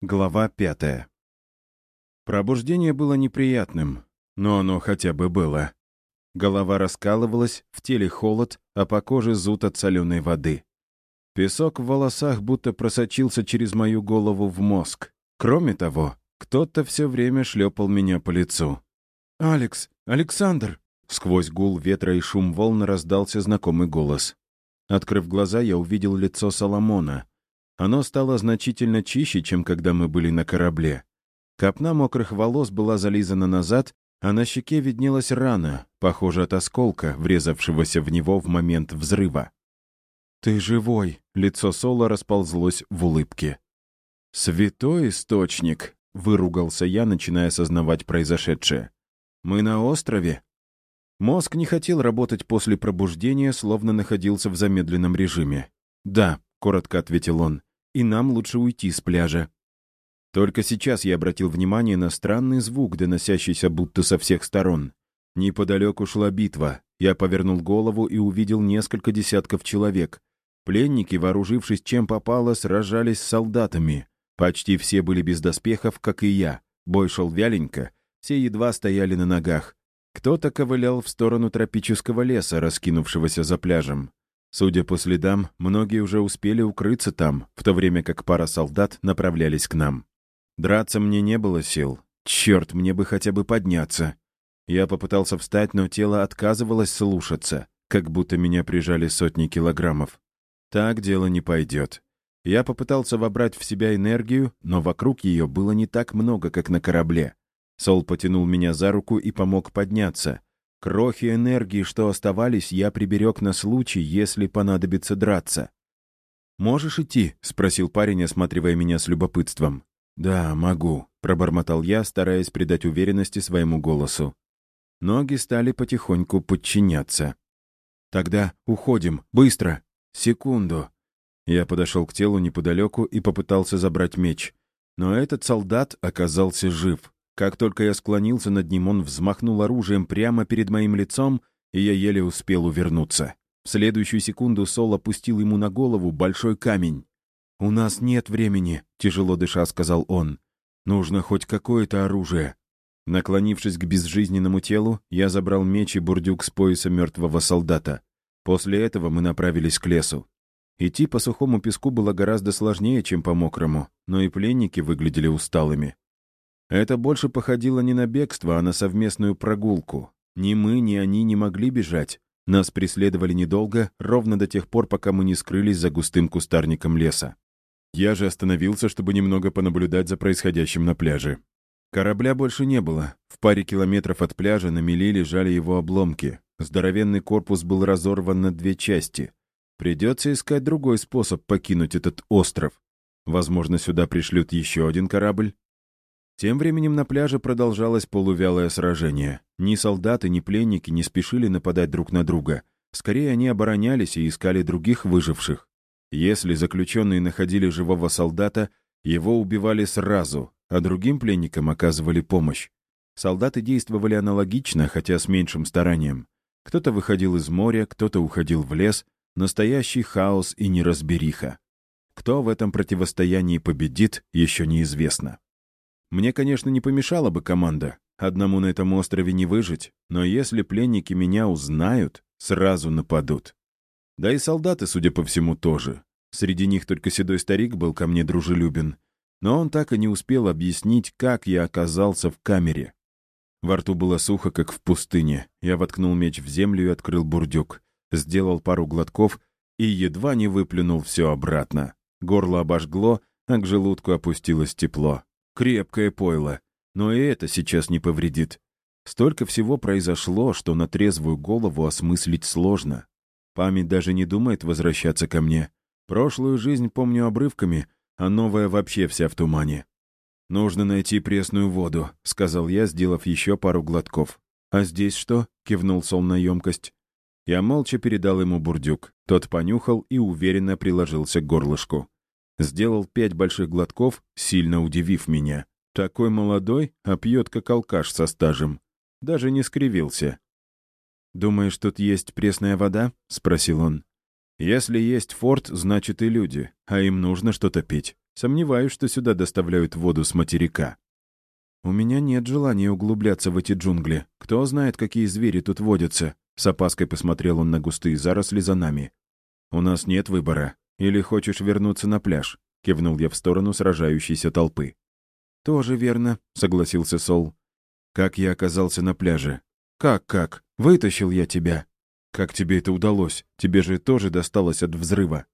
Глава пятая. Пробуждение было неприятным, но оно хотя бы было. Голова раскалывалась, в теле холод, а по коже зуд от соленой воды. Песок в волосах будто просочился через мою голову в мозг. Кроме того, кто-то все время шлепал меня по лицу. «Алекс! Александр!» Сквозь гул ветра и шум волн раздался знакомый голос. Открыв глаза, я увидел лицо Соломона — оно стало значительно чище, чем когда мы были на корабле. Копна мокрых волос была зализана назад, а на щеке виднелась рана, похожая от осколка, врезавшегося в него в момент взрыва. «Ты живой!» — лицо Соло расползлось в улыбке. «Святой источник!» — выругался я, начиная осознавать произошедшее. «Мы на острове?» Мозг не хотел работать после пробуждения, словно находился в замедленном режиме. «Да», — коротко ответил он, и нам лучше уйти с пляжа. Только сейчас я обратил внимание на странный звук, доносящийся будто со всех сторон. Неподалеку шла битва. Я повернул голову и увидел несколько десятков человек. Пленники, вооружившись чем попало, сражались с солдатами. Почти все были без доспехов, как и я. Бой шел вяленько, все едва стояли на ногах. Кто-то ковылял в сторону тропического леса, раскинувшегося за пляжем. Судя по следам, многие уже успели укрыться там, в то время как пара солдат направлялись к нам. Драться мне не было сил. Черт, мне бы хотя бы подняться. Я попытался встать, но тело отказывалось слушаться, как будто меня прижали сотни килограммов. Так дело не пойдет. Я попытался вобрать в себя энергию, но вокруг ее было не так много, как на корабле. Сол потянул меня за руку и помог подняться — Крохи энергии, что оставались, я приберег на случай, если понадобится драться. «Можешь идти?» — спросил парень, осматривая меня с любопытством. «Да, могу», — пробормотал я, стараясь придать уверенности своему голосу. Ноги стали потихоньку подчиняться. «Тогда уходим, быстро! Секунду!» Я подошел к телу неподалеку и попытался забрать меч. Но этот солдат оказался жив. Как только я склонился над ним, он взмахнул оружием прямо перед моим лицом, и я еле успел увернуться. В следующую секунду Сол опустил ему на голову большой камень. «У нас нет времени», — тяжело дыша сказал он. «Нужно хоть какое-то оружие». Наклонившись к безжизненному телу, я забрал меч и бурдюк с пояса мертвого солдата. После этого мы направились к лесу. Идти по сухому песку было гораздо сложнее, чем по мокрому, но и пленники выглядели усталыми. Это больше походило не на бегство, а на совместную прогулку. Ни мы, ни они не могли бежать. Нас преследовали недолго, ровно до тех пор, пока мы не скрылись за густым кустарником леса. Я же остановился, чтобы немного понаблюдать за происходящим на пляже. Корабля больше не было. В паре километров от пляжа на мели лежали его обломки. Здоровенный корпус был разорван на две части. Придется искать другой способ покинуть этот остров. Возможно, сюда пришлют еще один корабль, тем временем на пляже продолжалось полувялое сражение. Ни солдаты, ни пленники не спешили нападать друг на друга. Скорее, они оборонялись и искали других выживших. Если заключенные находили живого солдата, его убивали сразу, а другим пленникам оказывали помощь. Солдаты действовали аналогично, хотя с меньшим старанием. Кто-то выходил из моря, кто-то уходил в лес. Настоящий хаос и неразбериха. Кто в этом противостоянии победит, еще неизвестно. Мне, конечно, не помешала бы команда. Одному на этом острове не выжить, но если пленники меня узнают, сразу нападут. Да и солдаты, судя по всему, тоже. Среди них только седой старик был ко мне дружелюбен. Но он так и не успел объяснить, как я оказался в камере. Во рту было сухо, как в пустыне. Я воткнул меч в землю и открыл бурдюк. Сделал пару глотков и едва не выплюнул все обратно. Горло обожгло, а к желудку опустилось тепло. Крепкое пойло. Но и это сейчас не повредит. Столько всего произошло, что на трезвую голову осмыслить сложно. Память даже не думает возвращаться ко мне. Прошлую жизнь помню обрывками, а новая вообще вся в тумане. «Нужно найти пресную воду», — сказал я, сделав еще пару глотков. «А здесь что?» — кивнул Сол на емкость. Я молча передал ему бурдюк. Тот понюхал и уверенно приложился к горлышку. Сделал пять больших глотков, сильно удивив меня. Такой молодой, а пьет как алкаш со стажем. Даже не скривился. «Думаешь, тут есть пресная вода?» — спросил он. «Если есть форт, значит и люди, а им нужно что-то пить. Сомневаюсь, что сюда доставляют воду с материка. «У меня нет желания углубляться в эти джунгли. Кто знает, какие звери тут водятся?» С опаской посмотрел он на густые заросли за нами. «У нас нет выбора. Или хочешь вернуться на пляж?» Кивнул я в сторону сражающейся толпы. «Тоже верно», — согласился Сол. «Как я оказался на пляже?» «Как-как? Вытащил я тебя». «Как тебе это удалось? Тебе же тоже досталось от взрыва».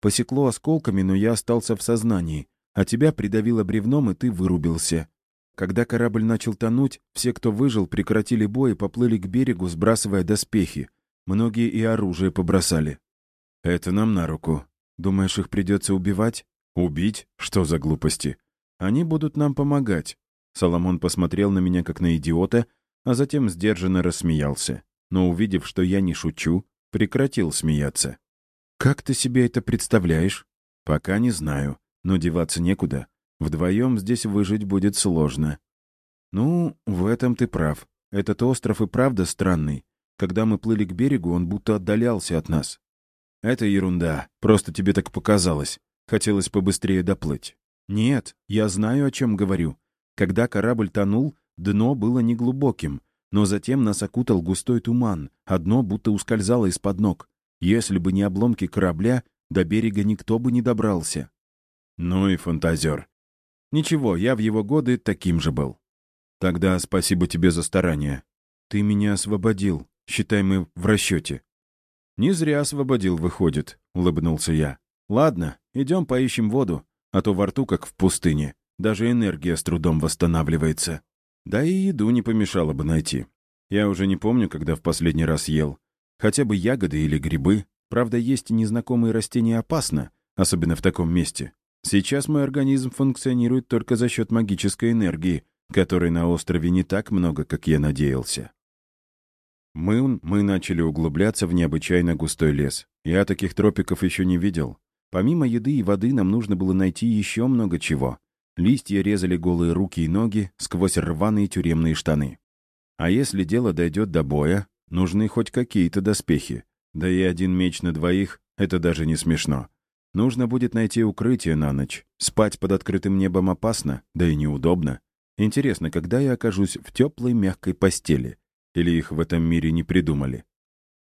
«Посекло осколками, но я остался в сознании, а тебя придавило бревном, и ты вырубился. Когда корабль начал тонуть, все, кто выжил, прекратили бой и поплыли к берегу, сбрасывая доспехи. Многие и оружие побросали. «Это нам на руку. Думаешь, их придется убивать?» «Убить? Что за глупости? Они будут нам помогать». Соломон посмотрел на меня как на идиота, а затем сдержанно рассмеялся. Но, увидев, что я не шучу, прекратил смеяться. «Как ты себе это представляешь?» «Пока не знаю, но деваться некуда. Вдвоем здесь выжить будет сложно. Ну, в этом ты прав. Этот остров и правда странный. Когда мы плыли к берегу, он будто отдалялся от нас. Это ерунда. Просто тебе так показалось. Хотелось побыстрее доплыть. Нет, я знаю, о чем говорю. Когда корабль тонул, дно было неглубоким, но затем нас окутал густой туман, а дно будто ускользало из-под ног. Если бы не обломки корабля, до берега никто бы не добрался. Ну и фантазер. Ничего, я в его годы таким же был. Тогда спасибо тебе за старание. Ты меня освободил. Считай, мы в расчете. Не зря освободил, выходит, улыбнулся я. Ладно, идем поищем воду, а то во рту как в пустыне. Даже энергия с трудом восстанавливается. Да и еду не помешало бы найти. Я уже не помню, когда в последний раз ел. Хотя бы ягоды или грибы. Правда, есть незнакомые растения опасно, особенно в таком месте. Сейчас мой организм функционирует только за счет магической энергии, которой на острове не так много, как я надеялся. Мы, мы начали углубляться в необычайно густой лес. Я таких тропиков еще не видел. Помимо еды и воды нам нужно было найти еще много чего. Листья резали голые руки и ноги сквозь рваные тюремные штаны. А если дело дойдет до боя, нужны хоть какие-то доспехи. Да и один меч на двоих — это даже не смешно. Нужно будет найти укрытие на ночь. Спать под открытым небом опасно, да и неудобно. Интересно, когда я окажусь в теплой мягкой постели? Или их в этом мире не придумали?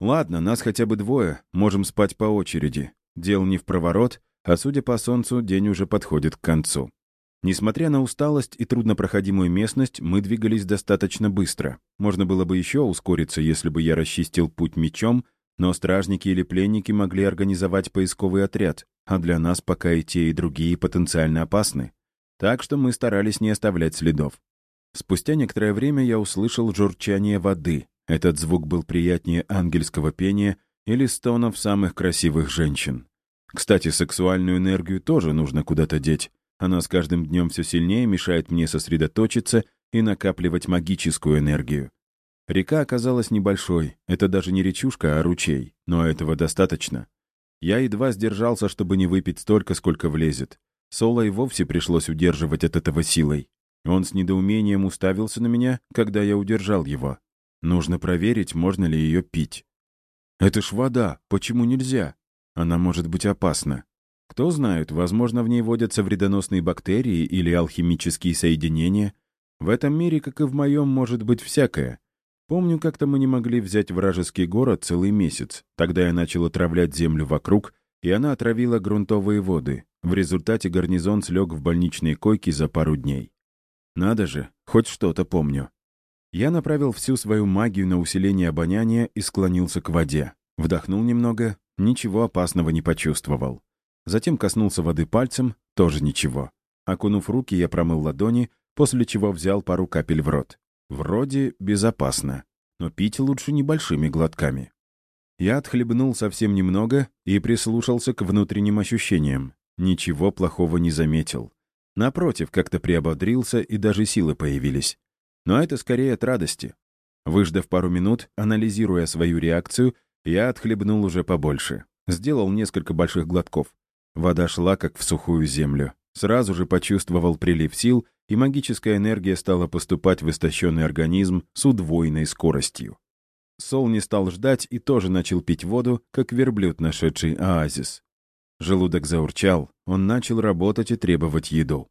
Ладно, нас хотя бы двое, можем спать по очереди. Дел не в проворот, а судя по солнцу, день уже подходит к концу. Несмотря на усталость и труднопроходимую местность, мы двигались достаточно быстро. Можно было бы еще ускориться, если бы я расчистил путь мечом, но стражники или пленники могли организовать поисковый отряд, а для нас пока и те, и другие потенциально опасны. Так что мы старались не оставлять следов. Спустя некоторое время я услышал журчание воды. Этот звук был приятнее ангельского пения или стонов самых красивых женщин. Кстати, сексуальную энергию тоже нужно куда-то деть. Она с каждым днем все сильнее мешает мне сосредоточиться и накапливать магическую энергию. Река оказалась небольшой, это даже не речушка, а ручей, но этого достаточно. Я едва сдержался, чтобы не выпить столько, сколько влезет. Соло и вовсе пришлось удерживать от этого силой. Он с недоумением уставился на меня, когда я удержал его. Нужно проверить, можно ли ее пить. «Это ж вода, почему нельзя? Она может быть опасна. Кто знает, возможно, в ней водятся вредоносные бактерии или алхимические соединения. В этом мире, как и в моем, может быть всякое. Помню, как-то мы не могли взять вражеский город целый месяц. Тогда я начал отравлять землю вокруг, и она отравила грунтовые воды. В результате гарнизон слег в больничные койки за пару дней. Надо же, хоть что-то помню. Я направил всю свою магию на усиление обоняния и склонился к воде. Вдохнул немного, ничего опасного не почувствовал. Затем коснулся воды пальцем, тоже ничего. Окунув руки, я промыл ладони, после чего взял пару капель в рот. Вроде безопасно, но пить лучше небольшими глотками. Я отхлебнул совсем немного и прислушался к внутренним ощущениям. Ничего плохого не заметил. Напротив, как-то приободрился и даже силы появились. Но это скорее от радости. Выждав пару минут, анализируя свою реакцию, я отхлебнул уже побольше. Сделал несколько больших глотков. Вода шла, как в сухую землю. Сразу же почувствовал прилив сил и магическая энергия стала поступать в истощенный организм с удвоенной скоростью. Сол не стал ждать и тоже начал пить воду, как верблюд, нашедший оазис. Желудок заурчал, он начал работать и требовать еду.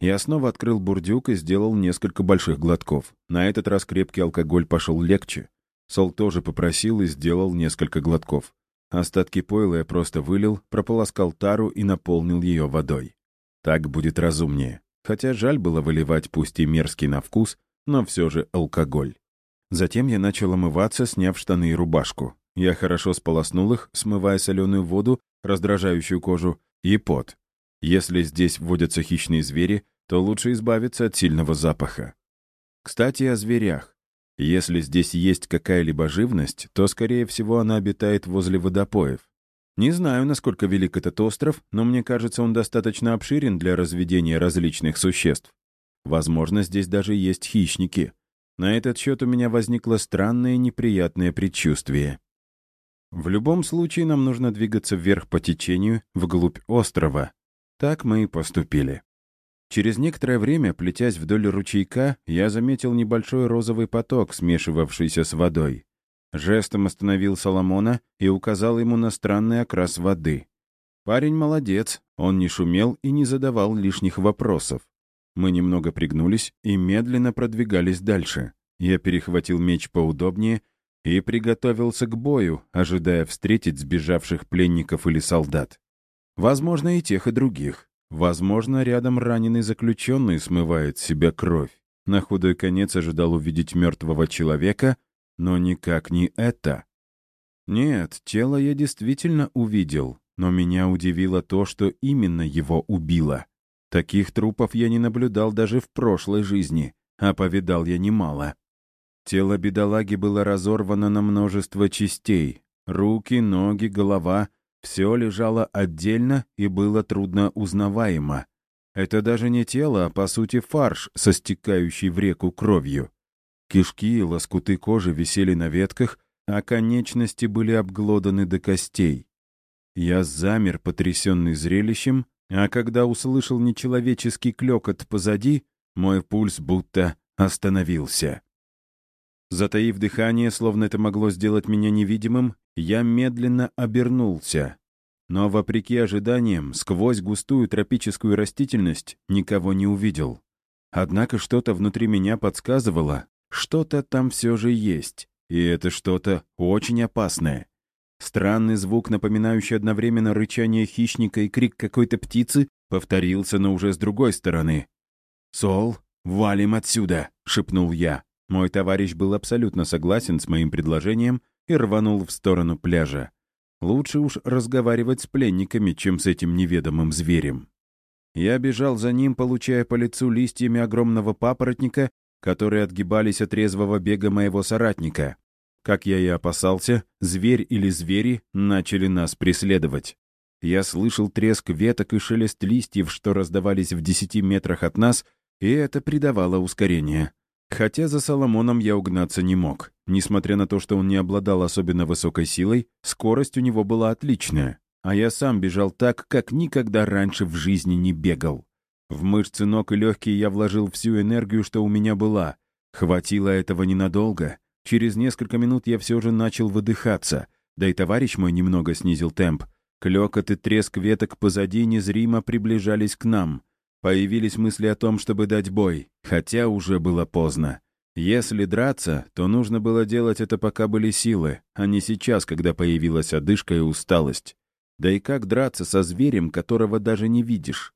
Я снова открыл бурдюк и сделал несколько больших глотков. На этот раз крепкий алкоголь пошел легче. Сол тоже попросил и сделал несколько глотков. Остатки пойла я просто вылил, прополоскал тару и наполнил ее водой. Так будет разумнее. Хотя жаль было выливать пусть и мерзкий на вкус, но все же алкоголь. Затем я начал омываться, сняв штаны и рубашку. Я хорошо сполоснул их, смывая соленую воду, раздражающую кожу, и пот. Если здесь водятся хищные звери, то лучше избавиться от сильного запаха. Кстати, о зверях. Если здесь есть какая-либо живность, то, скорее всего, она обитает возле водопоев. Не знаю, насколько велик этот остров, но мне кажется, он достаточно обширен для разведения различных существ. Возможно, здесь даже есть хищники. На этот счет у меня возникло странное неприятное предчувствие. В любом случае нам нужно двигаться вверх по течению, вглубь острова. Так мы и поступили. Через некоторое время, плетясь вдоль ручейка, я заметил небольшой розовый поток, смешивавшийся с водой. Жестом остановил Соломона и указал ему на странный окрас воды. Парень молодец, он не шумел и не задавал лишних вопросов. Мы немного пригнулись и медленно продвигались дальше. Я перехватил меч поудобнее и приготовился к бою, ожидая встретить сбежавших пленников или солдат. Возможно, и тех, и других. Возможно, рядом раненый заключенный смывает с себя кровь. На худой конец ожидал увидеть мертвого человека, но никак не это. Нет, тело я действительно увидел, но меня удивило то, что именно его убило. Таких трупов я не наблюдал даже в прошлой жизни, а повидал я немало. Тело бедолаги было разорвано на множество частей. Руки, ноги, голова — все лежало отдельно и было трудно узнаваемо. Это даже не тело, а по сути фарш, со стекающей в реку кровью. Кишки и лоскуты кожи висели на ветках, а конечности были обглоданы до костей. Я замер, потрясенный зрелищем, а когда услышал нечеловеческий клёкот позади, мой пульс будто остановился. Затаив дыхание, словно это могло сделать меня невидимым, я медленно обернулся. Но, вопреки ожиданиям, сквозь густую тропическую растительность никого не увидел. Однако что-то внутри меня подсказывало, что-то там все же есть, и это что-то очень опасное. Странный звук, напоминающий одновременно рычание хищника и крик какой-то птицы, повторился, но уже с другой стороны. «Сол, валим отсюда!» — шепнул я. Мой товарищ был абсолютно согласен с моим предложением и рванул в сторону пляжа. Лучше уж разговаривать с пленниками, чем с этим неведомым зверем. Я бежал за ним, получая по лицу листьями огромного папоротника, которые отгибались от резвого бега моего соратника. Как я и опасался, зверь или звери начали нас преследовать. Я слышал треск веток и шелест листьев, что раздавались в десяти метрах от нас, и это придавало ускорение. Хотя за Соломоном я угнаться не мог. Несмотря на то, что он не обладал особенно высокой силой, скорость у него была отличная. А я сам бежал так, как никогда раньше в жизни не бегал. В мышцы ног и легкие я вложил всю энергию, что у меня была. Хватило этого ненадолго. Через несколько минут я все же начал выдыхаться. Да и товарищ мой немного снизил темп. Клёкот и треск веток позади незримо приближались к нам. Появились мысли о том, чтобы дать бой, хотя уже было поздно. Если драться, то нужно было делать это, пока были силы, а не сейчас, когда появилась одышка и усталость. Да и как драться со зверем, которого даже не видишь?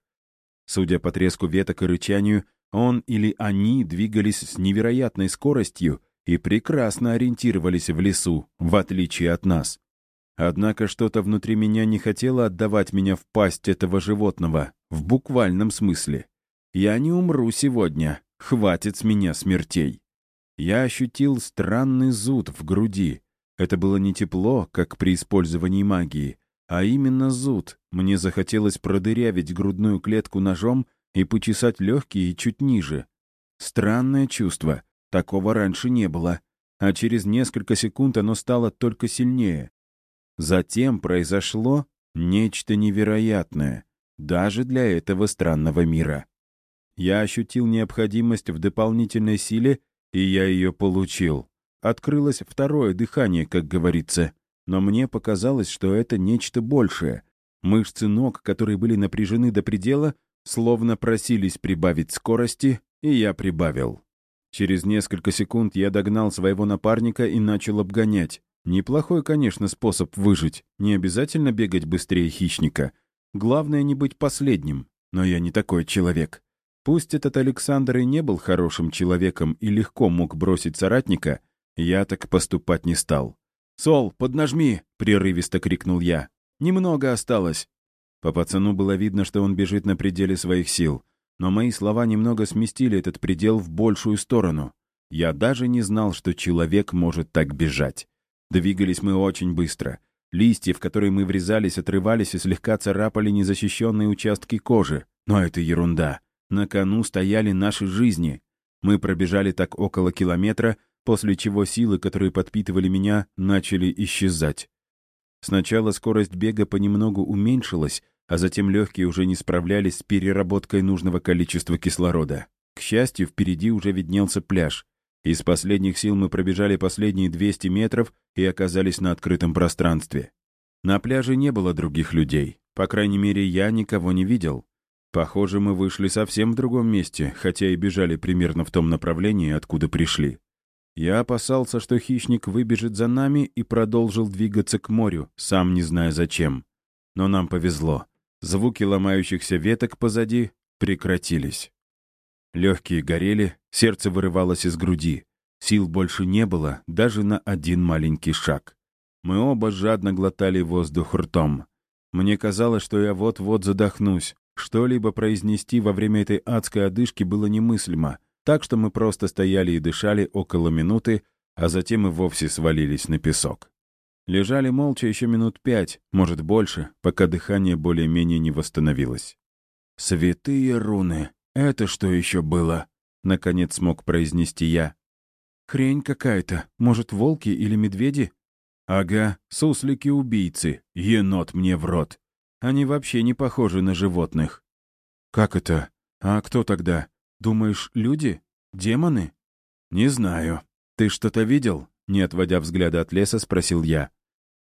Судя по треску веток и рычанию, он или они двигались с невероятной скоростью и прекрасно ориентировались в лесу, в отличие от нас. Однако что-то внутри меня не хотело отдавать меня в пасть этого животного, в буквальном смысле. Я не умру сегодня, хватит с меня смертей. Я ощутил странный зуд в груди. Это было не тепло, как при использовании магии, а именно зуд. Мне захотелось продырявить грудную клетку ножом и почесать легкие чуть ниже. Странное чувство. Такого раньше не было. А через несколько секунд оно стало только сильнее. Затем произошло нечто невероятное, даже для этого странного мира. Я ощутил необходимость в дополнительной силе, и я ее получил. Открылось второе дыхание, как говорится. Но мне показалось, что это нечто большее. Мышцы ног, которые были напряжены до предела, словно просились прибавить скорости, и я прибавил. Через несколько секунд я догнал своего напарника и начал обгонять. Неплохой, конечно, способ выжить. Не обязательно бегать быстрее хищника. Главное не быть последним. Но я не такой человек. Пусть этот Александр и не был хорошим человеком и легко мог бросить соратника, я так поступать не стал. «Сол, поднажми!» — прерывисто крикнул я. «Немного осталось!» По пацану было видно, что он бежит на пределе своих сил. Но мои слова немного сместили этот предел в большую сторону. Я даже не знал, что человек может так бежать. Двигались мы очень быстро. Листья, в которые мы врезались, отрывались и слегка царапали незащищенные участки кожи. Но это ерунда. На кону стояли наши жизни. Мы пробежали так около километра, после чего силы, которые подпитывали меня, начали исчезать. Сначала скорость бега понемногу уменьшилась, а затем легкие уже не справлялись с переработкой нужного количества кислорода. К счастью, впереди уже виднелся пляж. Из последних сил мы пробежали последние 200 метров и оказались на открытом пространстве. На пляже не было других людей. По крайней мере, я никого не видел. Похоже, мы вышли совсем в другом месте, хотя и бежали примерно в том направлении, откуда пришли. Я опасался, что хищник выбежит за нами и продолжил двигаться к морю, сам не зная зачем. Но нам повезло. Звуки ломающихся веток позади прекратились. Легкие горели, сердце вырывалось из груди. Сил больше не было, даже на один маленький шаг. Мы оба жадно глотали воздух ртом. Мне казалось, что я вот-вот задохнусь. Что-либо произнести во время этой адской одышки было немыслимо, так что мы просто стояли и дышали около минуты, а затем и вовсе свалились на песок. Лежали молча еще минут пять, может больше, пока дыхание более-менее не восстановилось. «Святые руны! Это что еще было?» — наконец смог произнести я. «Хрень какая-то. Может, волки или медведи?» «Ага, суслики-убийцы. Енот мне в рот. Они вообще не похожи на животных». «Как это? А кто тогда? Думаешь, люди? Демоны?» «Не знаю. Ты что-то видел?» Не отводя взгляда от леса, спросил я.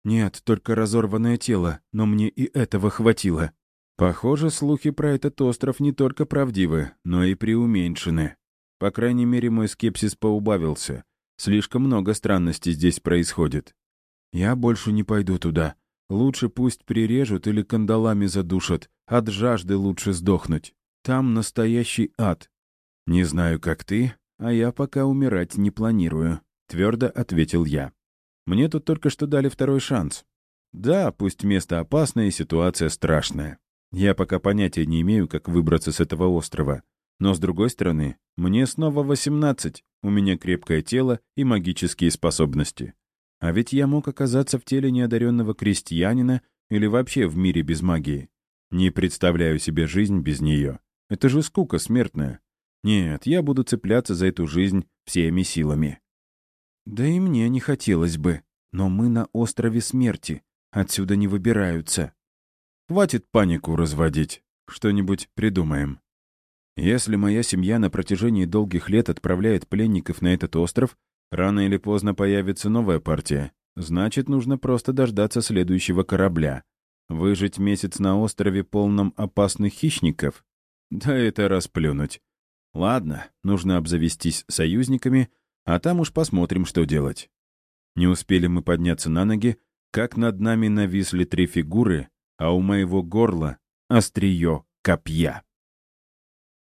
Нет, только разорванное тело, но мне и этого хватило. Похоже, слухи про этот остров не только правдивы, но и преуменьшены. По крайней мере, мой скепсис поубавился. Слишком много странностей здесь происходит. Я больше не пойду туда. Лучше пусть прирежут или кандалами задушат. От жажды лучше сдохнуть. Там настоящий ад. Не знаю, как ты, а я пока умирать не планирую, твердо ответил я. Мне тут только что дали второй шанс. Да, пусть место опасное и ситуация страшная. Я пока понятия не имею, как выбраться с этого острова. Но, с другой стороны, мне снова 18, у меня крепкое тело и магические способности. А ведь я мог оказаться в теле неодаренного крестьянина или вообще в мире без магии. Не представляю себе жизнь без нее. Это же скука смертная. Нет, я буду цепляться за эту жизнь всеми силами. Да и мне не хотелось бы. Но мы на острове смерти. Отсюда не выбираются. Хватит панику разводить. Что-нибудь придумаем. Если моя семья на протяжении долгих лет отправляет пленников на этот остров, рано или поздно появится новая партия. Значит, нужно просто дождаться следующего корабля. Выжить месяц на острове, полном опасных хищников? Да это расплюнуть. Ладно, нужно обзавестись союзниками, а там уж посмотрим, что делать. Не успели мы подняться на ноги, как над нами нависли три фигуры, а у моего горла — острие копья.